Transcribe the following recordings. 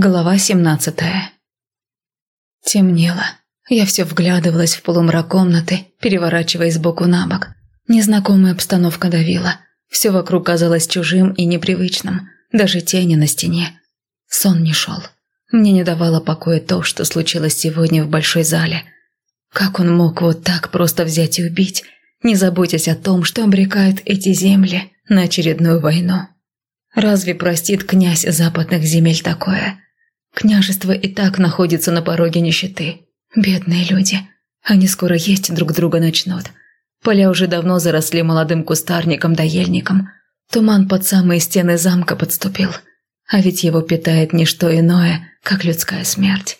Глава семнадцатая. Темнело. Я все вглядывалась в полумрак комнаты, переворачиваясь сбоку на бок. Незнакомая обстановка давила. Все вокруг казалось чужим и непривычным. Даже тени на стене. Сон не шел. Мне не давало покоя то, что случилось сегодня в большой зале. Как он мог вот так просто взять и убить, не заботясь о том, что обрекает эти земли на очередную войну? Разве простит князь западных земель такое? Княжество и так находится на пороге нищеты. Бедные люди. Они скоро есть друг друга начнут. Поля уже давно заросли молодым кустарником да ельником. Туман под самые стены замка подступил. А ведь его питает не что иное, как людская смерть.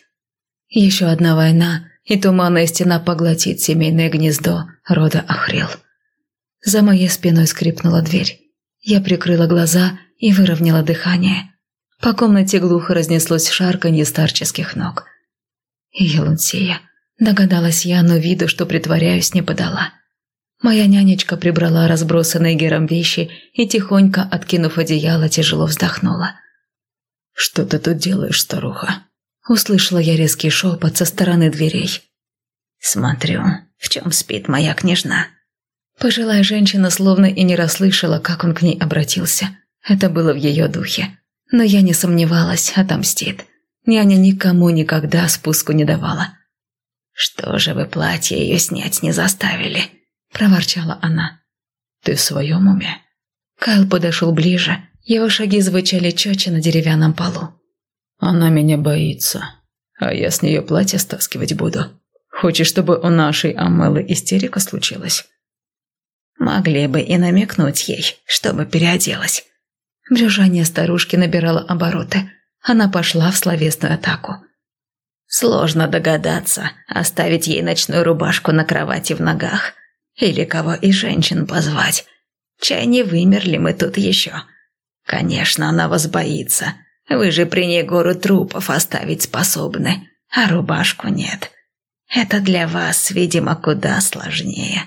Еще одна война, и туманная стена поглотит семейное гнездо рода Ахрил. За моей спиной скрипнула дверь. Я прикрыла глаза и выровняла дыхание. По комнате глухо разнеслось шарканье старческих ног. «Елунсия», – догадалась я, но виду, что притворяюсь, не подала. Моя нянечка прибрала разбросанные гером вещи и, тихонько откинув одеяло, тяжело вздохнула. «Что ты тут делаешь, старуха?» Услышала я резкий шепот со стороны дверей. «Смотрю, в чем спит моя княжна». Пожилая женщина словно и не расслышала, как он к ней обратился. Это было в ее духе. Но я не сомневалась, отомстит. Няня никому никогда спуску не давала. «Что же вы платье ее снять не заставили?» – проворчала она. «Ты в своем уме?» Кайл подошел ближе. Его шаги звучали четче на деревянном полу. «Она меня боится, а я с нее платье стаскивать буду. Хочешь, чтобы у нашей Амелы истерика случилась?» «Могли бы и намекнуть ей, чтобы переоделась. Брюжание старушки набирало обороты. Она пошла в словесную атаку. Сложно догадаться, оставить ей ночную рубашку на кровати в ногах. Или кого из женщин позвать. Чай не вымерли мы тут еще. Конечно, она вас боится. Вы же при ней гору трупов оставить способны, а рубашку нет. Это для вас, видимо, куда сложнее.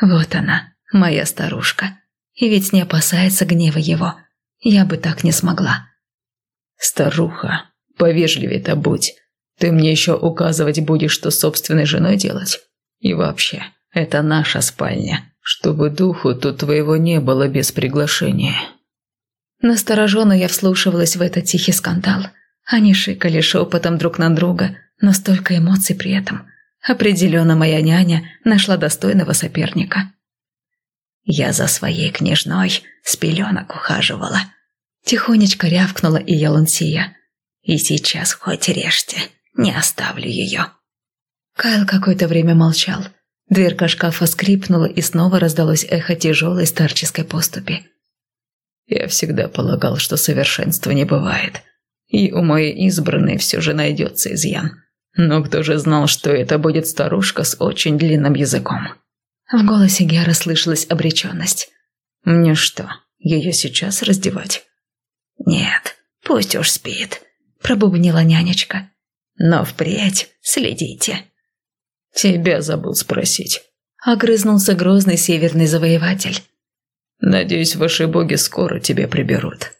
Вот она, моя старушка и ведь не опасается гнева его. Я бы так не смогла. «Старуха, повежливее-то будь. Ты мне еще указывать будешь, что собственной женой делать. И вообще, это наша спальня, чтобы духу тут твоего не было без приглашения». Настороженно я вслушивалась в этот тихий скандал. Они шикали шепотом друг на друга, но столько эмоций при этом. Определенно моя няня нашла достойного соперника. Я за своей княжной с пеленок ухаживала. Тихонечко рявкнула и Ялансия. И сейчас хоть режьте, не оставлю ее. Кайл какое-то время молчал. Дверка шкафа скрипнула, и снова раздалось эхо тяжелой старческой поступи. Я всегда полагал, что совершенства не бывает. И у моей избранной все же найдется изъян. Но кто же знал, что это будет старушка с очень длинным языком? В голосе Гера слышалась обреченность. «Мне что, ее сейчас раздевать?» «Нет, пусть уж спит», – пробубнила нянечка. «Но впредь следите». «Тебя забыл спросить», – огрызнулся грозный северный завоеватель. «Надеюсь, ваши боги скоро тебя приберут».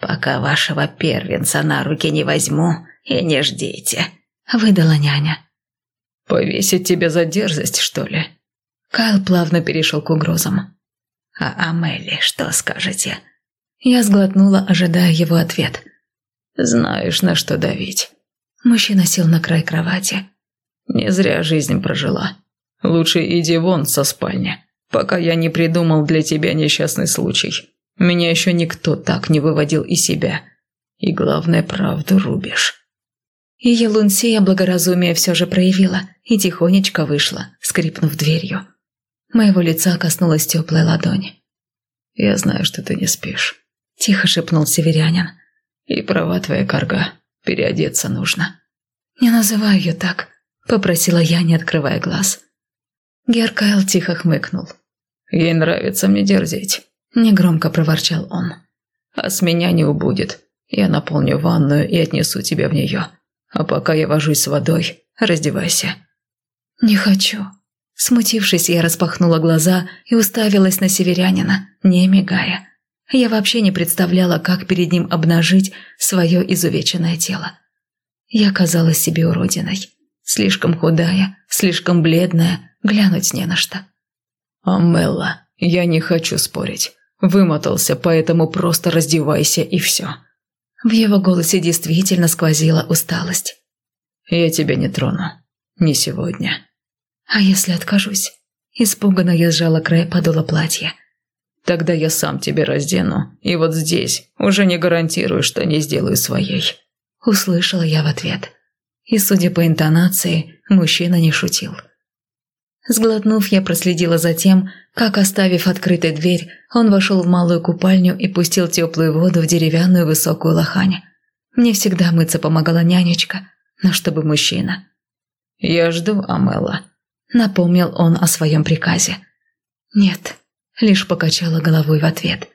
«Пока вашего первенца на руки не возьму, и не ждите», – выдала няня. «Повесить тебя за дерзость, что ли?» Кайл плавно перешел к угрозам. «А Амели, что скажете?» Я сглотнула, ожидая его ответ. «Знаешь, на что давить». Мужчина сел на край кровати. «Не зря жизнь прожила. Лучше иди вон со спальни, пока я не придумал для тебя несчастный случай. Меня еще никто так не выводил из себя. И главное, правду рубишь». И Елунсия благоразумие все же проявила и тихонечко вышла, скрипнув дверью. Моего лица коснулась теплая ладонь. «Я знаю, что ты не спишь», – тихо шепнул северянин. «И права твоя корга. Переодеться нужно». «Не называй ее так», – попросила я, не открывая глаз. Геркайл тихо хмыкнул. «Ей нравится мне дерзить», – негромко проворчал он. «А с меня не убудет. Я наполню ванную и отнесу тебя в нее. А пока я вожусь с водой, раздевайся». «Не хочу», Смутившись, я распахнула глаза и уставилась на северянина, не мигая. Я вообще не представляла, как перед ним обнажить свое изувеченное тело. Я казалась себе уродиной. Слишком худая, слишком бледная, глянуть не на что. «Амелла, я не хочу спорить. Вымотался, поэтому просто раздевайся и все». В его голосе действительно сквозила усталость. «Я тебя не трону. Не сегодня». «А если откажусь?» Испуганно я сжала край подола платья. Тогда я сам тебе раздену, и вот здесь уже не гарантирую, что не сделаю своей». Услышала я в ответ. И, судя по интонации, мужчина не шутил. Сглотнув, я проследила за тем, как, оставив открытой дверь, он вошел в малую купальню и пустил теплую воду в деревянную высокую лохань. Мне всегда мыться помогала нянечка, но чтобы мужчина. «Я жду, Амела», — напомнил он о своем приказе. «Нет», лишь покачала головой в ответ.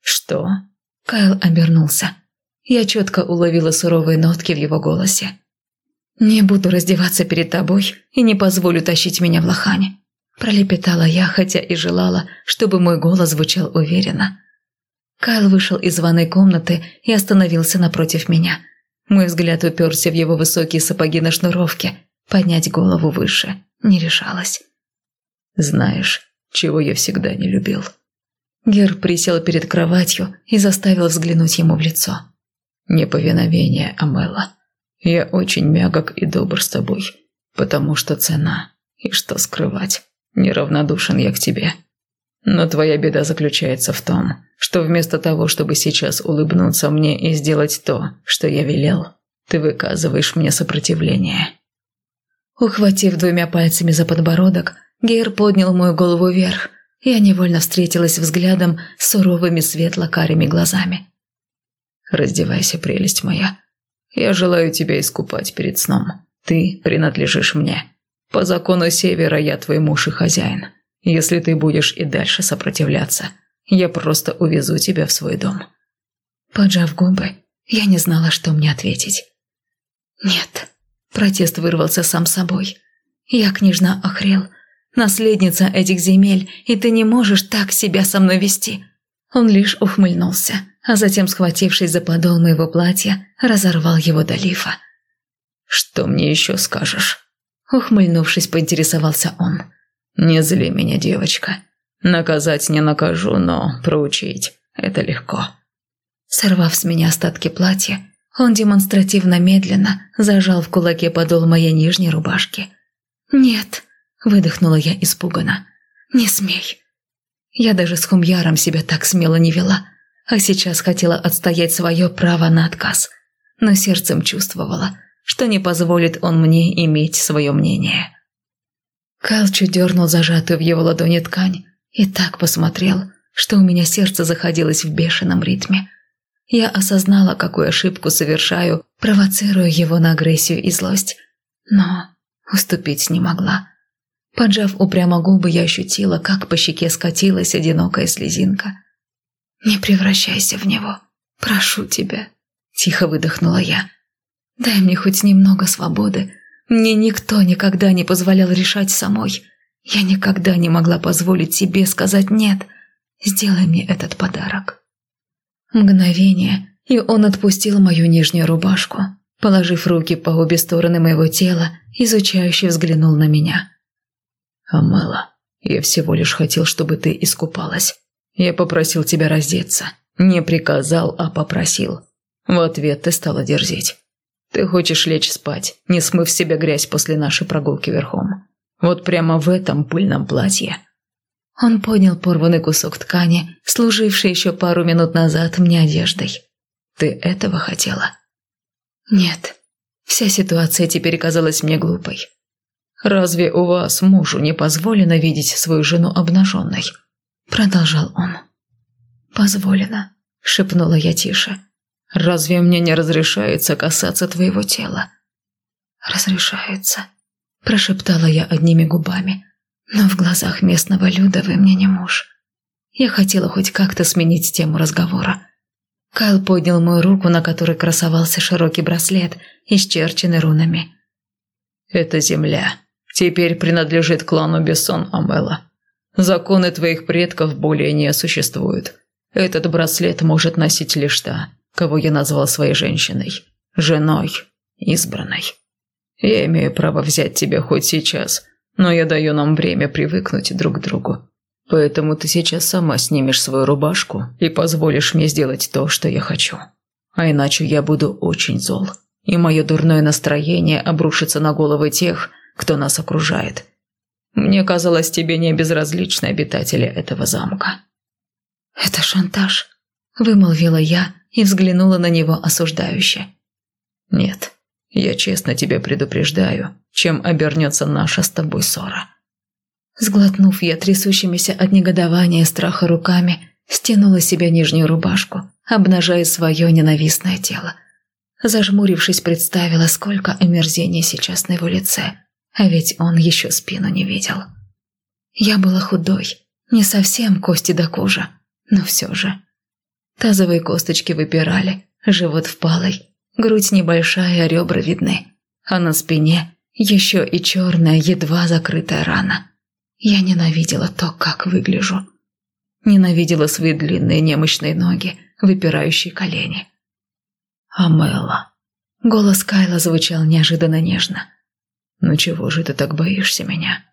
«Что?» Кайл обернулся. Я четко уловила суровые нотки в его голосе. «Не буду раздеваться перед тобой и не позволю тащить меня в лохане», пролепетала я, хотя и желала, чтобы мой голос звучал уверенно. Кайл вышел из ванной комнаты и остановился напротив меня. Мой взгляд уперся в его высокие сапоги на шнуровке. Поднять голову выше не решалась. «Знаешь, чего я всегда не любил. Гер присел перед кроватью и заставил взглянуть ему в лицо. «Неповиновение, Амела. Я очень мягок и добр с тобой, потому что цена. И что скрывать, неравнодушен я к тебе. Но твоя беда заключается в том, что вместо того, чтобы сейчас улыбнуться мне и сделать то, что я велел, ты выказываешь мне сопротивление». Ухватив двумя пальцами за подбородок, Гейр поднял мою голову вверх. Я невольно встретилась взглядом с суровыми светло-карими глазами. «Раздевайся, прелесть моя. Я желаю тебя искупать перед сном. Ты принадлежишь мне. По закону Севера я твой муж и хозяин. Если ты будешь и дальше сопротивляться, я просто увезу тебя в свой дом». Поджав губы, я не знала, что мне ответить. «Нет». Протест вырвался сам собой. Я, княжна, охрел – наследница этих земель, и ты не можешь так себя со мной вести». Он лишь ухмыльнулся, а затем, схватившись за подол моего платья, разорвал его до лифа. «Что мне еще скажешь?» Ухмыльнувшись, поинтересовался он. «Не зли меня, девочка. Наказать не накажу, но проучить – это легко». Сорвав с меня остатки платья, он демонстративно медленно зажал в кулаке подол моей нижней рубашки. «Нет», Выдохнула я испуганно. «Не смей!» Я даже с Хумьяром себя так смело не вела, а сейчас хотела отстоять свое право на отказ. Но сердцем чувствовала, что не позволит он мне иметь свое мнение. Калчу дернул зажатую в его ладони ткань и так посмотрел, что у меня сердце заходилось в бешеном ритме. Я осознала, какую ошибку совершаю, провоцируя его на агрессию и злость, но уступить не могла. Поджав упрямо губы, я ощутила, как по щеке скатилась одинокая слезинка. «Не превращайся в него. Прошу тебя», – тихо выдохнула я. «Дай мне хоть немного свободы. Мне никто никогда не позволял решать самой. Я никогда не могла позволить себе сказать «нет». Сделай мне этот подарок». Мгновение, и он отпустил мою нижнюю рубашку, положив руки по обе стороны моего тела, изучающе взглянул на меня – «Амела, я всего лишь хотел, чтобы ты искупалась. Я попросил тебя раздеться. Не приказал, а попросил. В ответ ты стала дерзить. Ты хочешь лечь спать, не смыв с себя грязь после нашей прогулки верхом. Вот прямо в этом пыльном платье». Он поднял порванный кусок ткани, служивший еще пару минут назад мне одеждой. «Ты этого хотела?» «Нет». Вся ситуация теперь казалась мне глупой. «Разве у вас мужу не позволено видеть свою жену обнаженной?» Продолжал он. «Позволено», — шепнула я тише. «Разве мне не разрешается касаться твоего тела?» «Разрешается», — прошептала я одними губами. «Но в глазах местного Люда вы мне не муж». Я хотела хоть как-то сменить тему разговора. Кайл поднял мою руку, на которой красовался широкий браслет, исчерченный рунами. «Это земля», теперь принадлежит клану Бессон Амела. Законы твоих предков более не существуют. Этот браслет может носить лишь та, кого я назвал своей женщиной, женой, избранной. Я имею право взять тебя хоть сейчас, но я даю нам время привыкнуть друг к другу. Поэтому ты сейчас сама снимешь свою рубашку и позволишь мне сделать то, что я хочу. А иначе я буду очень зол, и мое дурное настроение обрушится на головы тех, кто нас окружает. Мне казалось, тебе не безразличны обитатели этого замка». «Это шантаж», – вымолвила я и взглянула на него осуждающе. «Нет, я честно тебя предупреждаю, чем обернется наша с тобой ссора». Сглотнув, я трясущимися от негодования и страха руками стянула себе нижнюю рубашку, обнажая свое ненавистное тело. Зажмурившись, представила, сколько омерзения сейчас на его лице, а ведь он еще спину не видел. Я была худой, не совсем кости до кожи, но все же. Тазовые косточки выпирали, живот впалый, грудь небольшая, а ребра видны, а на спине еще и черная, едва закрытая рана. Я ненавидела то, как выгляжу. Ненавидела свои длинные немощные ноги, выпирающие колени. «Амела». Голос Кайла звучал неожиданно нежно. «Ну чего же ты так боишься меня,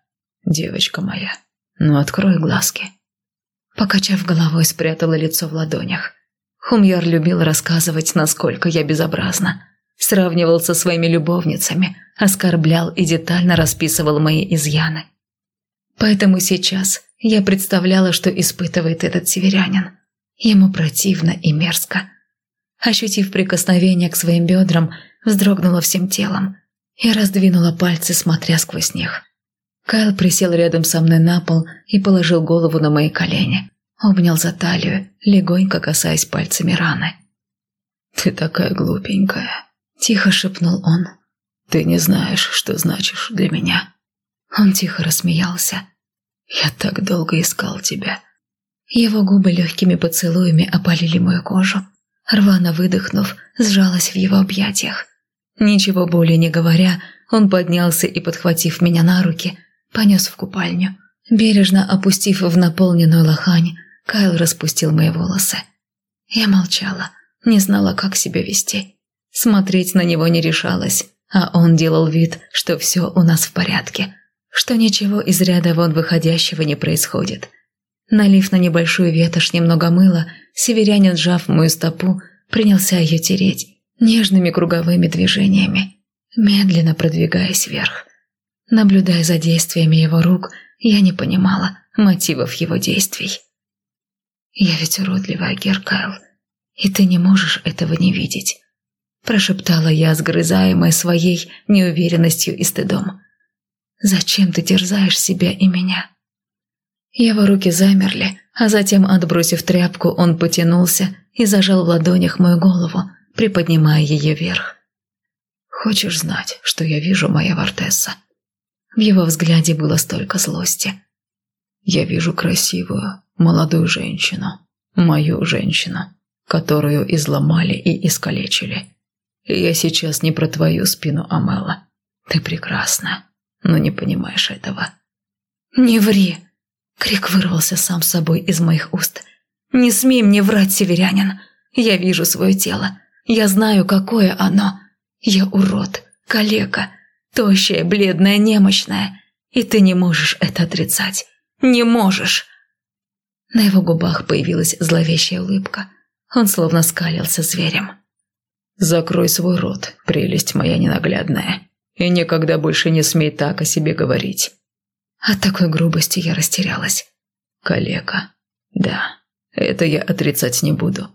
девочка моя? Ну открой глазки». Покачав головой, спрятала лицо в ладонях. Хумьяр любил рассказывать, насколько я безобразна. Сравнивал со своими любовницами, оскорблял и детально расписывал мои изъяны. Поэтому сейчас я представляла, что испытывает этот северянин. Ему противно и мерзко. Ощутив прикосновение к своим бедрам, вздрогнула всем телом и раздвинула пальцы, смотря сквозь них. Кайл присел рядом со мной на пол и положил голову на мои колени. Обнял за талию, легонько касаясь пальцами раны. «Ты такая глупенькая», – тихо шепнул он. «Ты не знаешь, что значишь для меня». Он тихо рассмеялся. «Я так долго искал тебя». Его губы легкими поцелуями опалили мою кожу. Рвано выдохнув, сжалась в его объятиях. Ничего более не говоря, он поднялся и, подхватив меня на руки, понес в купальню. Бережно опустив в наполненную лохань, Кайл распустил мои волосы. Я молчала, не знала, как себя вести. Смотреть на него не решалась, а он делал вид, что все у нас в порядке, что ничего из ряда вон выходящего не происходит. Налив на небольшую ветошь немного мыла, северянин, сжав мою стопу, принялся ее тереть нежными круговыми движениями, медленно продвигаясь вверх. Наблюдая за действиями его рук, я не понимала мотивов его действий. «Я ведь уродливая, Геркайл, и ты не можешь этого не видеть», прошептала я, сгрызаемая своей неуверенностью и стыдом. «Зачем ты терзаешь себя и меня?» Его руки замерли, а затем, отбросив тряпку, он потянулся и зажал в ладонях мою голову, приподнимая ее вверх. «Хочешь знать, что я вижу, моя Вартесса?» В его взгляде было столько злости. «Я вижу красивую, молодую женщину, мою женщину, которую изломали и искалечили. Я сейчас не про твою спину, Амела. Ты прекрасна, но не понимаешь этого». «Не ври!» Крик вырвался сам собой из моих уст. «Не смей мне врать, северянин! Я вижу свое тело. Я знаю, какое оно. Я урод, калека, тощая, бледная, немощная. И ты не можешь это отрицать. Не можешь!» На его губах появилась зловещая улыбка. Он словно скалился зверем. «Закрой свой рот, прелесть моя ненаглядная, и никогда больше не смей так о себе говорить. От такой грубости я растерялась. Калека. Да, это я отрицать не буду.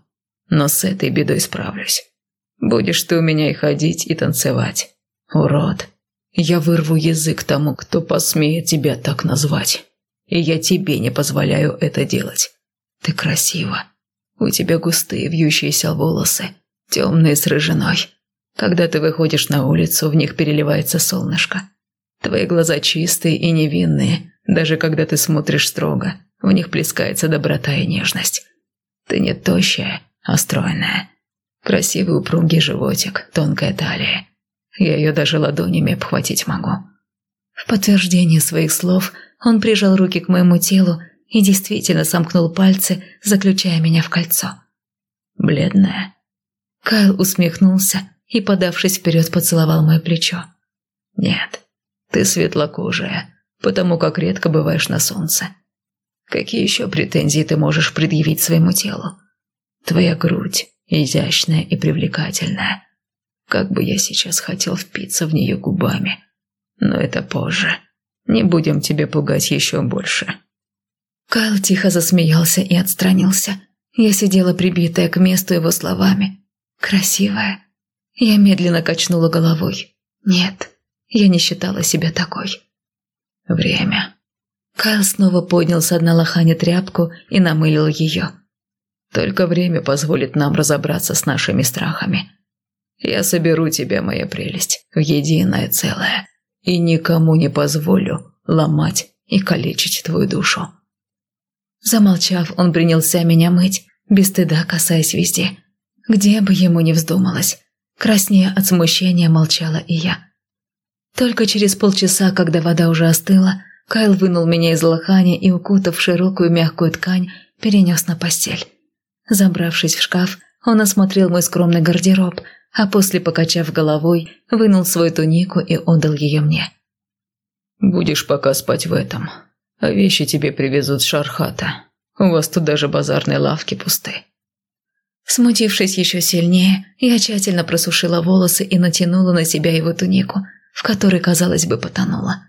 Но с этой бедой справлюсь. Будешь ты у меня и ходить, и танцевать. Урод. Я вырву язык тому, кто посмеет тебя так назвать. И я тебе не позволяю это делать. Ты красива. У тебя густые вьющиеся волосы, темные с рыжиной. Когда ты выходишь на улицу, в них переливается солнышко. Твои глаза чистые и невинные, даже когда ты смотришь строго, в них плескается доброта и нежность. Ты не тощая, а стройная. Красивый упругий животик, тонкая талия. Я ее даже ладонями обхватить могу. В подтверждение своих слов он прижал руки к моему телу и действительно сомкнул пальцы, заключая меня в кольцо. Бледная. Кайл усмехнулся и, подавшись вперед, поцеловал мое плечо. «Нет, ты светлокожая, потому как редко бываешь на солнце. Какие еще претензии ты можешь предъявить своему телу? Твоя грудь изящная и привлекательная. Как бы я сейчас хотел впиться в нее губами. Но это позже. Не будем тебя пугать еще больше». Кайл тихо засмеялся и отстранился. Я сидела прибитая к месту его словами. «Красивая». Я медленно качнула головой. «Нет, я не считала себя такой». «Время». Кайл снова поднял с дна лохани тряпку и намылил ее. «Только время позволит нам разобраться с нашими страхами. Я соберу тебя, моя прелесть, в единое целое, и никому не позволю ломать и калечить твою душу». Замолчав, он принялся меня мыть, без стыда касаясь везде. Где бы ему ни вздумалось. Краснея от смущения молчала и я. Только через полчаса, когда вода уже остыла, Кайл вынул меня из лохани и, укутав широкую мягкую ткань, перенес на постель. Забравшись в шкаф, он осмотрел мой скромный гардероб, а после, покачав головой, вынул свою тунику и отдал ее мне. «Будешь пока спать в этом, а вещи тебе привезут с Шархата. У вас тут даже базарные лавки пусты». Смутившись еще сильнее, я тщательно просушила волосы и натянула на себя его тунику, в которой, казалось бы, потонула.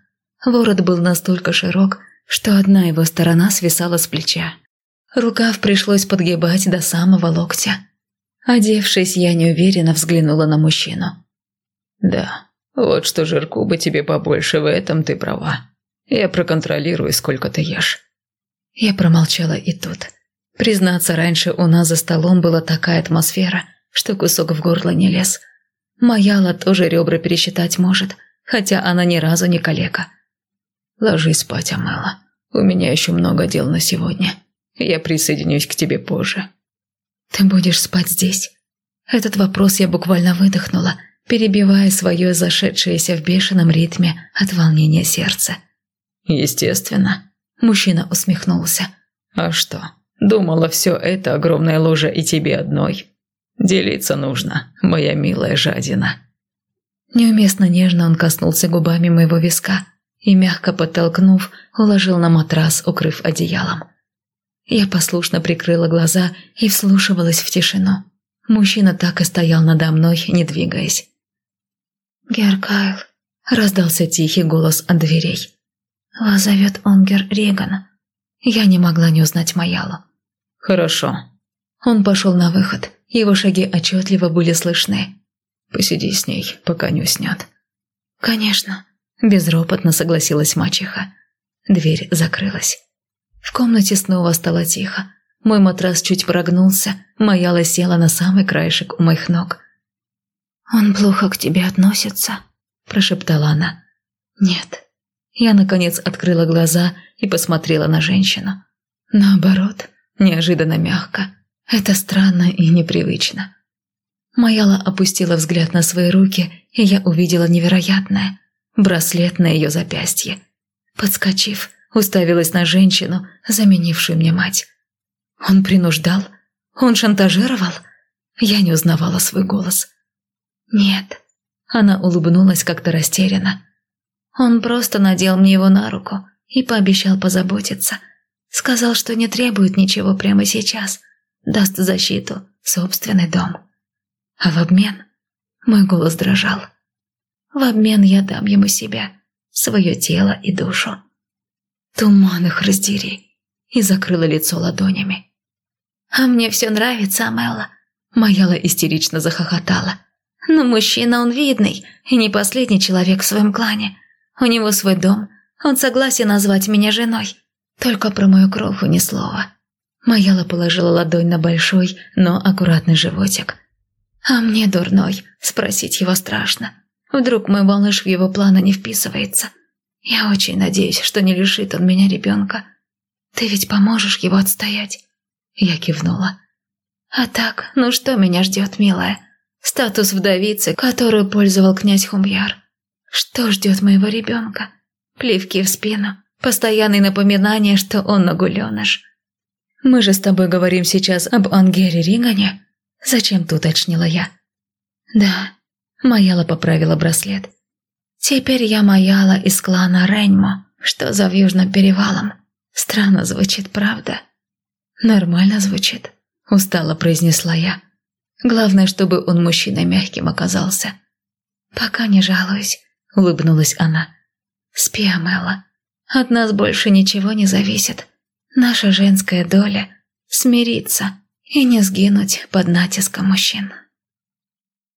Ворот был настолько широк, что одна его сторона свисала с плеча. Рукав пришлось подгибать до самого локтя. Одевшись, я неуверенно взглянула на мужчину. «Да, вот что жирку бы тебе побольше, в этом ты права. Я проконтролирую, сколько ты ешь». Я промолчала и тут. Признаться, раньше у нас за столом была такая атмосфера, что кусок в горло не лез. Маяла тоже ребра пересчитать может, хотя она ни разу не калека. Ложись спать, Амела. У меня еще много дел на сегодня. Я присоединюсь к тебе позже». «Ты будешь спать здесь?» Этот вопрос я буквально выдохнула, перебивая свое зашедшееся в бешеном ритме от волнения сердце. «Естественно». Мужчина усмехнулся. «А что, думала, все это огромная ложа и тебе одной? Делиться нужно, моя милая жадина». Неуместно нежно он коснулся губами моего виска и, мягко подтолкнув, уложил на матрас, укрыв одеялом. Я послушно прикрыла глаза и вслушивалась в тишину. Мужчина так и стоял надо мной, не двигаясь. «Геркайл», — раздался тихий голос от дверей. «Вас зовет Онгер Реган». Я не могла не узнать Маялу. «Хорошо». Он пошел на выход, его шаги отчетливо были слышны. «Посиди с ней, пока не уснет». «Конечно», – безропотно согласилась мачеха. Дверь закрылась. В комнате снова стало тихо. Мой матрас чуть прогнулся, Маяла села на самый краешек у моих ног. «Он плохо к тебе относится?» – прошептала она. «Нет». Я, наконец, открыла глаза и посмотрела на женщину. Наоборот, неожиданно мягко. Это странно и непривычно. Маяла опустила взгляд на свои руки, и я увидела невероятное – браслет на ее запястье. Подскочив, уставилась на женщину, заменившую мне мать. Он принуждал? Он шантажировал? Я не узнавала свой голос. «Нет». Она улыбнулась как-то растерянно. Он просто надел мне его на руку и пообещал позаботиться. Сказал, что не требует ничего прямо сейчас. Даст защиту, собственный дом. А в обмен мой голос дрожал. В обмен я дам ему себя, свое тело и душу. Туман их раздери. И закрыла лицо ладонями. «А мне все нравится, Амелла», — Маяла истерично захохотала. «Но мужчина он видный и не последний человек в своем клане. У него свой дом, он согласен назвать меня женой. Только про мою кроху ни слова». Маяла положила ладонь на большой, но аккуратный животик. А мне, дурной, спросить его страшно. Вдруг мой малыш в его планы не вписывается. Я очень надеюсь, что не лишит он меня ребенка. Ты ведь поможешь его отстоять?» Я кивнула. «А так, ну что меня ждет, милая? Статус вдовицы, которую пользовал князь Хумьяр. Что ждет моего ребенка? Плевки в спину, Постоянное напоминание, что он нагуленыш. Мы же с тобой говорим сейчас об Ангере Ригане. Зачем-то уточнила я. Да, Маяла поправила браслет. Теперь я Маяла из клана Рейнмо, что за Южным перевалом. Странно звучит, правда? Нормально звучит, устало произнесла я. Главное, чтобы он мужчиной мягким оказался. Пока не жалуюсь, улыбнулась она. Спи, Амела. От нас больше ничего не зависит. Наша женская доля – смириться и не сгинуть под натиском мужчин.